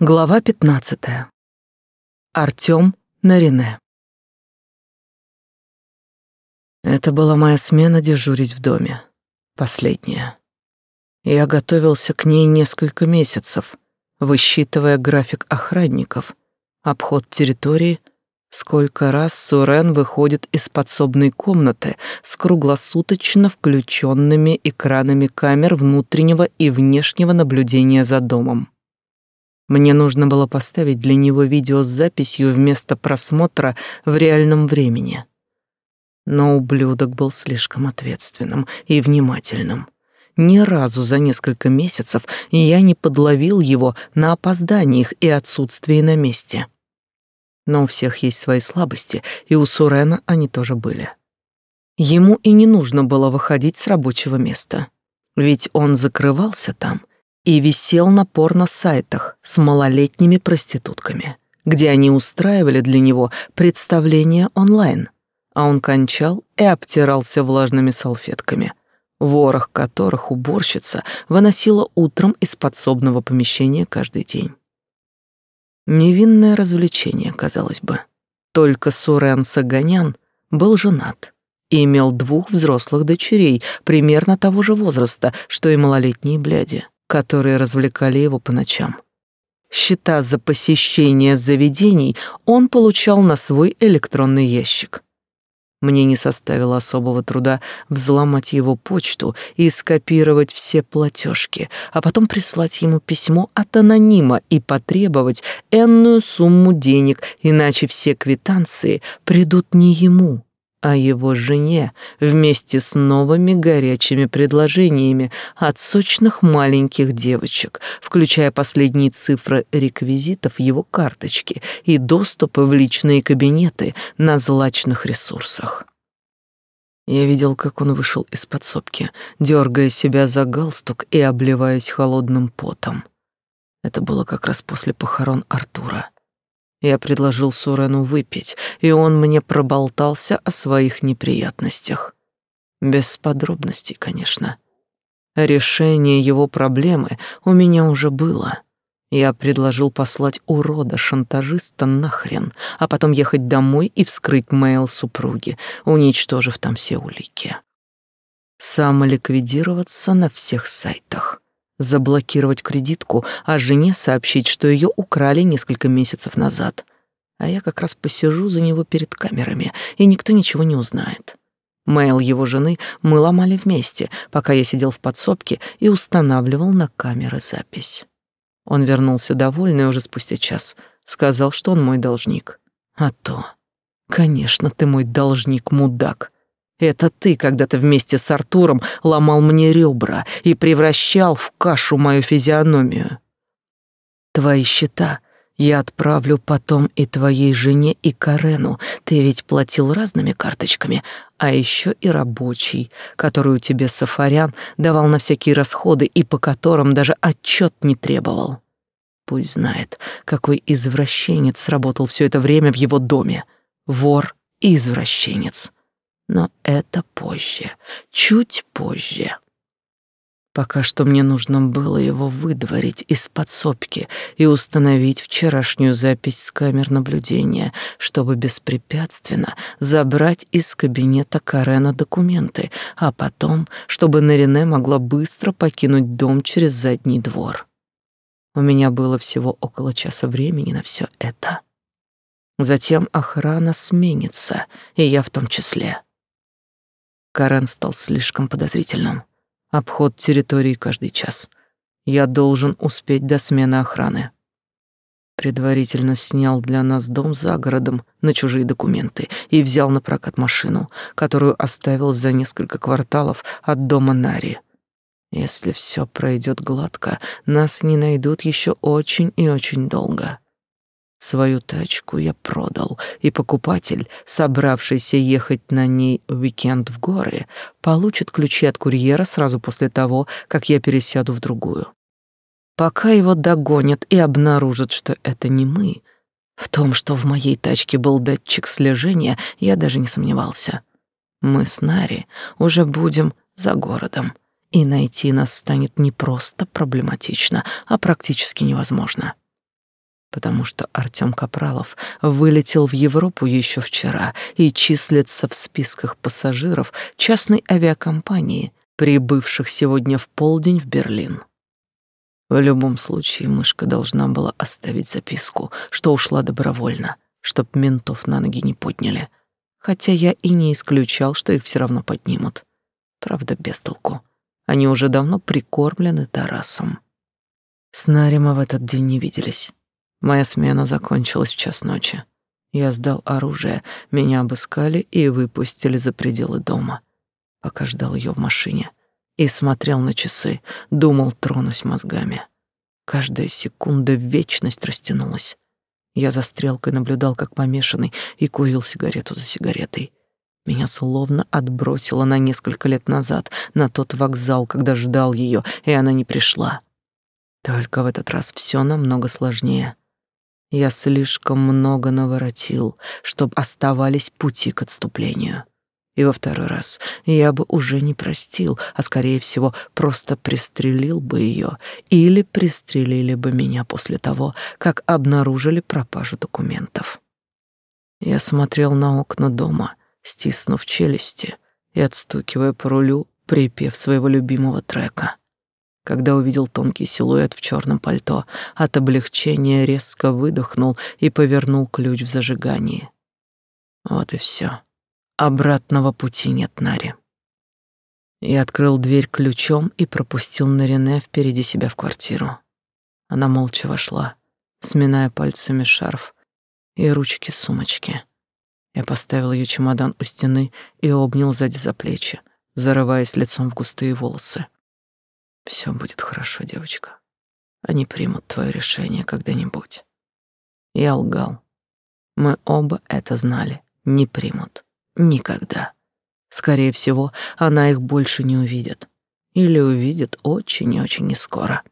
Глава 15. Артём Нарине. Это была моя смена дежурить в доме. Последняя. Я готовился к ней несколько месяцев, высчитывая график охранников, обход территории, сколько раз Сурен выходит из подсобной комнаты с круглосуточно включенными экранами камер внутреннего и внешнего наблюдения за домом. Мне нужно было поставить для него видео с записью вместо просмотра в реальном времени. Но ублюдок был слишком ответственным и внимательным. Ни разу за несколько месяцев я не подловил его на опозданиях и отсутствии на месте. Но у всех есть свои слабости, и у Сурена они тоже были. Ему и не нужно было выходить с рабочего места, ведь он закрывался там и висел на порно-сайтах с малолетними проститутками, где они устраивали для него представления онлайн, а он кончал и обтирался влажными салфетками, ворох которых уборщица выносила утром из подсобного помещения каждый день. Невинное развлечение, казалось бы. Только Сурен Саганян был женат и имел двух взрослых дочерей примерно того же возраста, что и малолетние бляди которые развлекали его по ночам. Счета за посещение заведений он получал на свой электронный ящик. Мне не составило особого труда взломать его почту и скопировать все платежки, а потом прислать ему письмо от анонима и потребовать энную сумму денег, иначе все квитанции придут не ему, а его жене вместе с новыми горячими предложениями от сочных маленьких девочек, включая последние цифры реквизитов его карточки и доступы в личные кабинеты на злачных ресурсах. Я видел, как он вышел из подсобки, дергая себя за галстук и обливаясь холодным потом. Это было как раз после похорон Артура. Я предложил Сурену выпить, и он мне проболтался о своих неприятностях. Без подробностей, конечно. Решение его проблемы у меня уже было. Я предложил послать урода-шантажиста нахрен, а потом ехать домой и вскрыть мейл супруги, уничтожив там все улики. Самоликвидироваться на всех сайтах заблокировать кредитку, а жене сообщить, что ее украли несколько месяцев назад. А я как раз посижу за него перед камерами, и никто ничего не узнает. Мейл его жены мы ломали вместе, пока я сидел в подсобке и устанавливал на камеры запись. Он вернулся довольный уже спустя час, сказал, что он мой должник. А то, конечно, ты мой должник, мудак. Это ты когда-то вместе с Артуром ломал мне ребра и превращал в кашу мою физиономию. Твои счета я отправлю потом и твоей жене, и Карену. Ты ведь платил разными карточками, а еще и рабочий, которую тебе Сафарян давал на всякие расходы и по которым даже отчет не требовал. Пусть знает, какой извращенец работал все это время в его доме. Вор и извращенец. Но это позже, чуть позже. Пока что мне нужно было его выдворить из подсобки и установить вчерашнюю запись с камер наблюдения, чтобы беспрепятственно забрать из кабинета Карена документы, а потом, чтобы Нарине могла быстро покинуть дом через задний двор. У меня было всего около часа времени на все это. Затем охрана сменится, и я в том числе. Карен стал слишком подозрительным. Обход территории каждый час. Я должен успеть до смены охраны. Предварительно снял для нас дом за городом на чужие документы и взял на прокат машину, которую оставил за несколько кварталов от дома Нари. Если все пройдет гладко, нас не найдут еще очень и очень долго. Свою тачку я продал, и покупатель, собравшийся ехать на ней в уикенд в горы, получит ключи от курьера сразу после того, как я пересяду в другую. Пока его догонят и обнаружат, что это не мы, в том, что в моей тачке был датчик слежения, я даже не сомневался. Мы с Нари уже будем за городом, и найти нас станет не просто проблематично, а практически невозможно. Потому что Артём Капралов вылетел в Европу еще вчера и числится в списках пассажиров частной авиакомпании, прибывших сегодня в полдень в Берлин. В любом случае мышка должна была оставить записку, что ушла добровольно, чтоб ментов на ноги не подняли. Хотя я и не исключал, что их все равно поднимут. Правда, без толку. Они уже давно прикормлены Тарасом. С Нарима в этот день не виделись. Моя смена закончилась в час ночи. Я сдал оружие, меня обыскали и выпустили за пределы дома. Пока ждал ее в машине и смотрел на часы, думал, тронусь мозгами. Каждая секунда в вечность растянулась. Я за стрелкой наблюдал, как помешанный, и курил сигарету за сигаретой. Меня словно отбросило на несколько лет назад, на тот вокзал, когда ждал ее, и она не пришла. Только в этот раз все намного сложнее. Я слишком много наворотил, чтобы оставались пути к отступлению. И во второй раз я бы уже не простил, а, скорее всего, просто пристрелил бы ее или пристрелили бы меня после того, как обнаружили пропажу документов. Я смотрел на окна дома, стиснув челюсти и отстукивая по рулю припев своего любимого трека — когда увидел тонкий силуэт в черном пальто, от облегчения резко выдохнул и повернул ключ в зажигании. Вот и все. Обратного пути нет, Нари. Я открыл дверь ключом и пропустил Нарине впереди себя в квартиру. Она молча вошла, сминая пальцами шарф и ручки сумочки. Я поставил ее чемодан у стены и обнял сзади за плечи, зарываясь лицом в густые волосы. Все будет хорошо, девочка. Они примут твое решение когда-нибудь. Я лгал. Мы оба это знали. Не примут. Никогда. Скорее всего, она их больше не увидит. Или увидит очень и очень нескоро.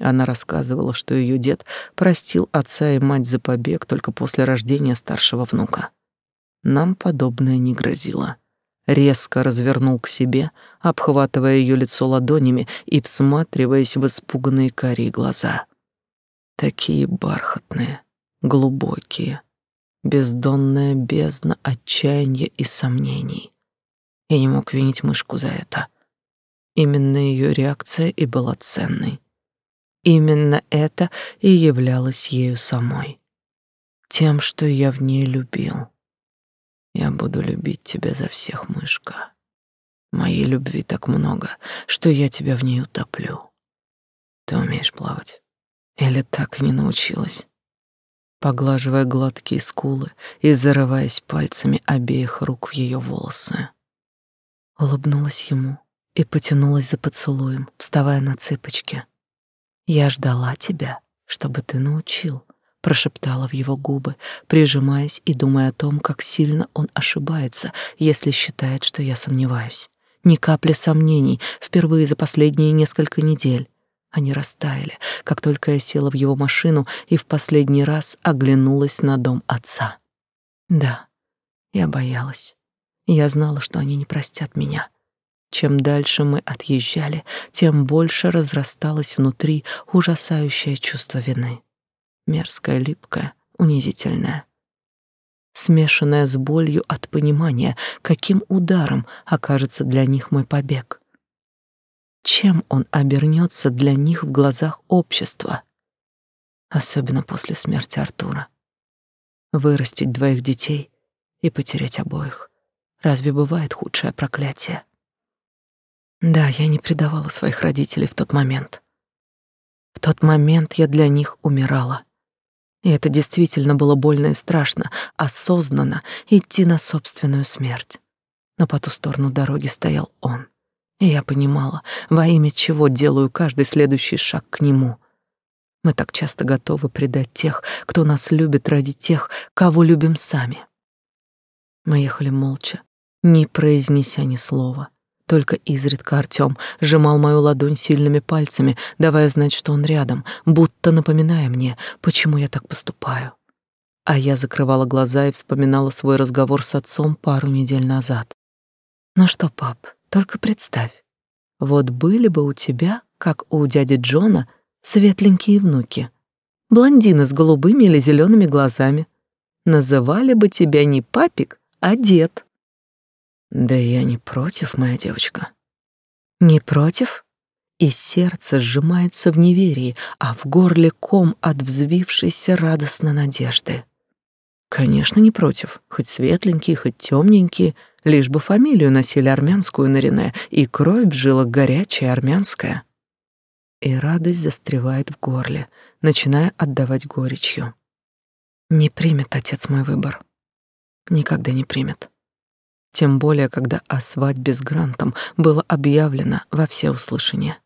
Она рассказывала, что ее дед простил отца и мать за побег только после рождения старшего внука. Нам подобное не грозило резко развернул к себе, обхватывая ее лицо ладонями и всматриваясь в испуганные карие глаза. Такие бархатные, глубокие, бездонная бездна отчаяния и сомнений. Я не мог винить мышку за это. Именно ее реакция и была ценной. Именно это и являлось ею самой. Тем, что я в ней любил. Я буду любить тебя за всех, мышка. Моей любви так много, что я тебя в ней утоплю. Ты умеешь плавать? Или так и не научилась? Поглаживая гладкие скулы и зарываясь пальцами обеих рук в ее волосы. Улыбнулась ему и потянулась за поцелуем, вставая на цыпочки. Я ждала тебя, чтобы ты научил прошептала в его губы, прижимаясь и думая о том, как сильно он ошибается, если считает, что я сомневаюсь. Ни капли сомнений впервые за последние несколько недель. Они растаяли, как только я села в его машину и в последний раз оглянулась на дом отца. Да, я боялась. Я знала, что они не простят меня. Чем дальше мы отъезжали, тем больше разрасталось внутри ужасающее чувство вины мерзкая, липкая, унизительная, смешанная с болью от понимания, каким ударом окажется для них мой побег. Чем он обернется для них в глазах общества, особенно после смерти Артура. Вырастить двоих детей и потерять обоих. Разве бывает худшее проклятие? Да, я не предавала своих родителей в тот момент. В тот момент я для них умирала. И это действительно было больно и страшно, осознанно идти на собственную смерть. Но по ту сторону дороги стоял он. И я понимала, во имя чего делаю каждый следующий шаг к нему. Мы так часто готовы предать тех, кто нас любит ради тех, кого любим сами. Мы ехали молча, не произнеся ни слова. Только изредка Артём сжимал мою ладонь сильными пальцами, давая знать, что он рядом, будто напоминая мне, почему я так поступаю. А я закрывала глаза и вспоминала свой разговор с отцом пару недель назад. «Ну что, пап, только представь, вот были бы у тебя, как у дяди Джона, светленькие внуки. Блондины с голубыми или зелеными глазами. Называли бы тебя не папик, а дед. Да я не против, моя девочка. Не против? И сердце сжимается в неверии, а в горле ком от взвившейся радостной надежды. Конечно, не против. Хоть светленькие, хоть темненькие, лишь бы фамилию носили армянскую на Рене, и кровь в горячая армянская. И радость застревает в горле, начиная отдавать горечью. Не примет отец мой выбор. Никогда не примет. Тем более, когда о свадьбе с Грантом было объявлено во всеуслышание.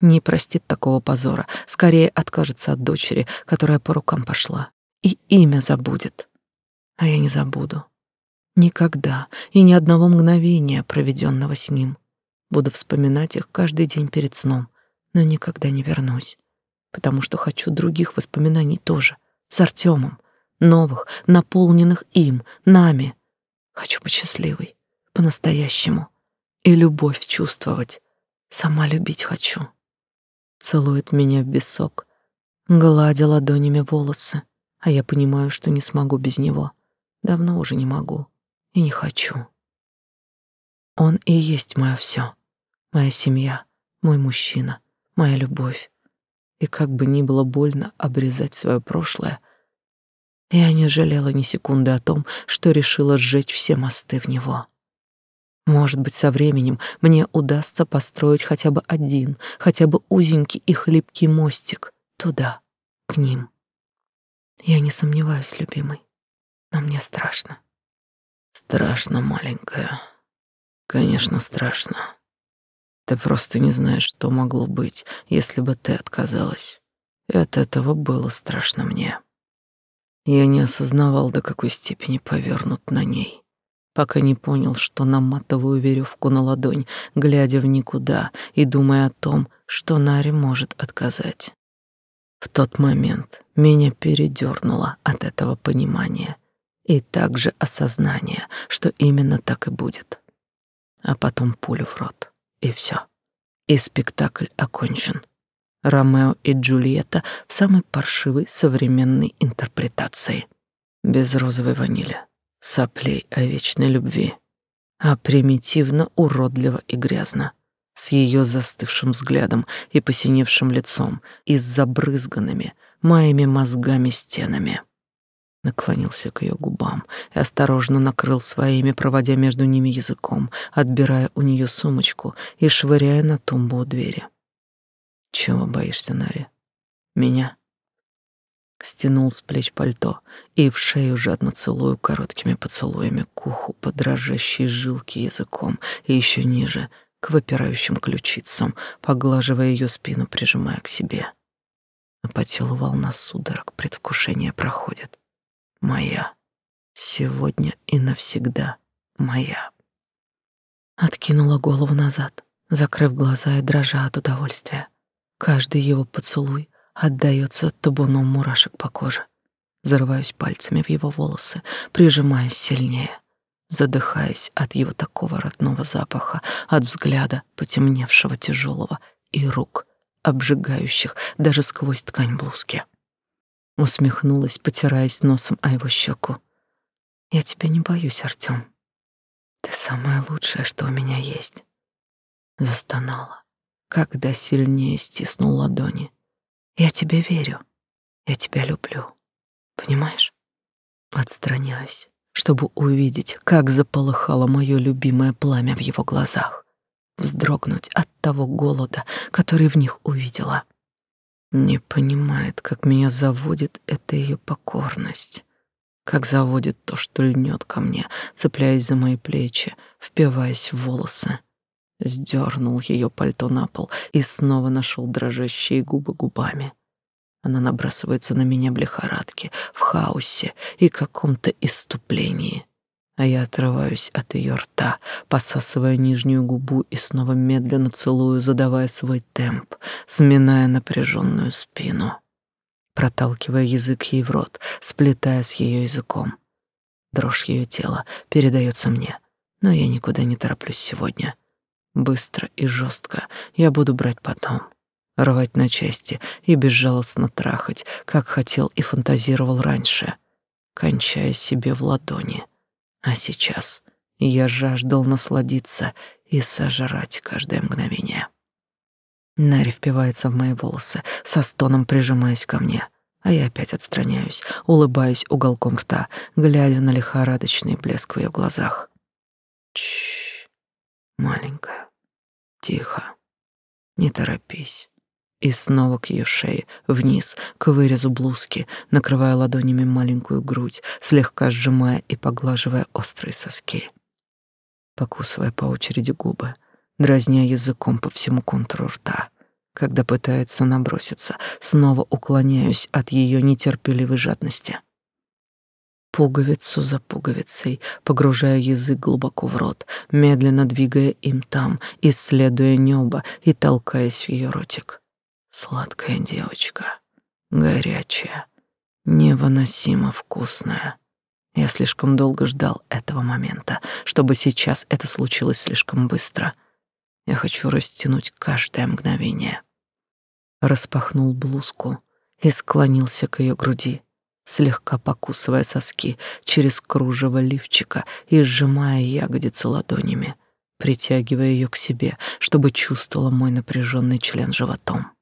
Не простит такого позора, скорее откажется от дочери, которая по рукам пошла и имя забудет. А я не забуду. Никогда и ни одного мгновения, проведенного с ним. Буду вспоминать их каждый день перед сном, но никогда не вернусь, потому что хочу других воспоминаний тоже, с Артемом, новых, наполненных им, нами. Хочу быть счастливой, по-настоящему, и любовь чувствовать. Сама любить хочу. Целует меня в висок, гладя ладонями волосы, а я понимаю, что не смогу без него. Давно уже не могу и не хочу. Он и есть мое все, моя семья, мой мужчина, моя любовь. И как бы ни было больно обрезать свое прошлое, я не жалела ни секунды о том, что решила сжечь все мосты в него. Может быть, со временем мне удастся построить хотя бы один, хотя бы узенький и хлипкий мостик туда, к ним. Я не сомневаюсь, любимый, но мне страшно. Страшно, маленькая. Конечно, страшно. Ты просто не знаешь, что могло быть, если бы ты отказалась. И от этого было страшно мне. Я не осознавал, до какой степени повернут на ней, пока не понял, что наматываю веревку на ладонь, глядя в никуда и думая о том, что Наре может отказать. В тот момент меня передёрнуло от этого понимания и также осознания, что именно так и будет. А потом пулю в рот, и все. И спектакль окончен. Ромео и Джульетта в самой паршивой современной интерпретации. Без розовой ванили, соплей о вечной любви, а примитивно, уродливо и грязно с ее застывшим взглядом и посиневшим лицом и с забрызганными моими мозгами стенами. Наклонился к ее губам и осторожно накрыл своими, проводя между ними языком, отбирая у нее сумочку и швыряя на тумбу у двери. «Чего боишься, Нари? Меня?» Стянул с плеч пальто и в шею жадно целую короткими поцелуями к уху, подрожащей жилки языком, и еще ниже — к выпирающим ключицам, поглаживая ее спину, прижимая к себе. А по телу волна судорог предвкушения проходит. Моя. Сегодня и навсегда моя. Откинула голову назад, закрыв глаза и дрожа от удовольствия. Каждый его поцелуй отдаётся табуном мурашек по коже. Зарываюсь пальцами в его волосы, прижимаясь сильнее задыхаясь от его такого родного запаха, от взгляда потемневшего тяжелого и рук, обжигающих даже сквозь ткань блузки. Усмехнулась, потираясь носом о его щеку. «Я тебя не боюсь, Артём. Ты самое лучшее, что у меня есть». Застонала, когда сильнее стиснул ладони. «Я тебе верю. Я тебя люблю. Понимаешь?» Отстраняюсь, чтобы увидеть, как заполыхало мое любимое пламя в его глазах, вздрогнуть от того голода, который в них увидела. Не понимает, как меня заводит эта ее покорность, как заводит то, что льнет ко мне, цепляясь за мои плечи, впиваясь в волосы. Сдернул ее пальто на пол и снова нашел дрожащие губы губами. Она набрасывается на меня в лихорадке, в хаосе и каком-то иступлении. А я отрываюсь от ее рта, посасывая нижнюю губу и снова медленно целую, задавая свой темп, сминая напряженную спину, проталкивая язык ей в рот, сплетая с ее языком. Дрожь ее тела передается мне, но я никуда не тороплюсь сегодня. Быстро и жестко я буду брать потом рвать на части и безжалостно трахать, как хотел и фантазировал раньше, кончая себе в ладони. А сейчас я жаждал насладиться и сожрать каждое мгновение. Нари впивается в мои волосы, со стоном прижимаясь ко мне, а я опять отстраняюсь, улыбаюсь уголком рта, глядя на лихорадочный блеск в ее глазах. Чш, маленькая, тихо, не торопись. И снова к ее шее, вниз, к вырезу блузки, накрывая ладонями маленькую грудь, слегка сжимая и поглаживая острые соски. Покусывая по очереди губы, дразня языком по всему контуру рта. Когда пытается наброситься, снова уклоняюсь от ее нетерпеливой жадности. Пуговицу за пуговицей, погружая язык глубоко в рот, медленно двигая им там, исследуя небо и толкаясь в ее ротик. Сладкая девочка, горячая, невыносимо вкусная. Я слишком долго ждал этого момента, чтобы сейчас это случилось слишком быстро — я хочу растянуть каждое мгновение. Распахнул блузку и склонился к ее груди, слегка покусывая соски через кружево лифчика и сжимая ягодицы ладонями, притягивая ее к себе, чтобы чувствовала мой напряженный член животом.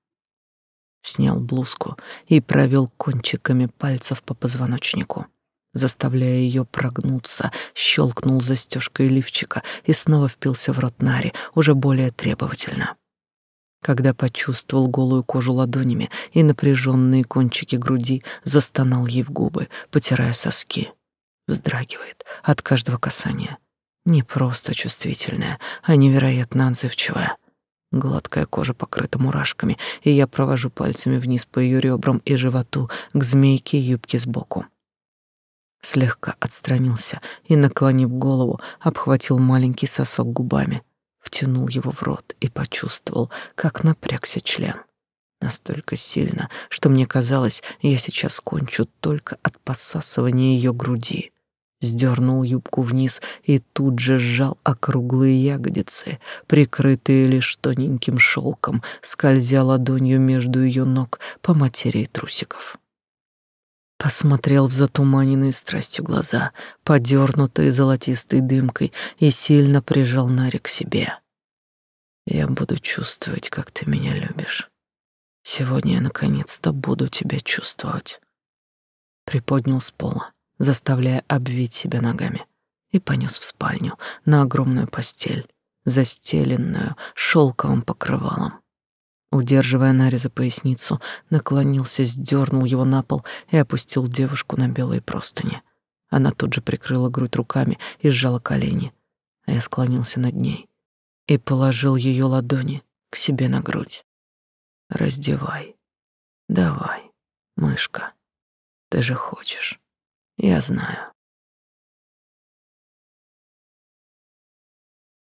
Снял блузку и провел кончиками пальцев по позвоночнику заставляя ее прогнуться, щелкнул застежкой лифчика и снова впился в рот Нари, уже более требовательно. Когда почувствовал голую кожу ладонями и напряженные кончики груди, застонал ей в губы, потирая соски. Вздрагивает от каждого касания. Не просто чувствительная, а невероятно отзывчивая. Гладкая кожа покрыта мурашками, и я провожу пальцами вниз по ее ребрам и животу к змейке юбки сбоку слегка отстранился и, наклонив голову, обхватил маленький сосок губами, втянул его в рот и почувствовал, как напрягся член. Настолько сильно, что мне казалось, я сейчас кончу только от посасывания ее груди. Сдернул юбку вниз и тут же сжал округлые ягодицы, прикрытые лишь тоненьким шелком, скользя ладонью между ее ног по материи трусиков. Посмотрел в затуманенные страстью глаза, подернутые золотистой дымкой, и сильно прижал Нари к себе. «Я буду чувствовать, как ты меня любишь. Сегодня я наконец-то буду тебя чувствовать». Приподнял с пола, заставляя обвить себя ногами, и понес в спальню на огромную постель, застеленную шелковым покрывалом. Удерживая Нари за поясницу, наклонился, сдернул его на пол и опустил девушку на белые простыни. Она тут же прикрыла грудь руками и сжала колени, а я склонился над ней и положил ее ладони к себе на грудь. «Раздевай. Давай, мышка. Ты же хочешь. Я знаю».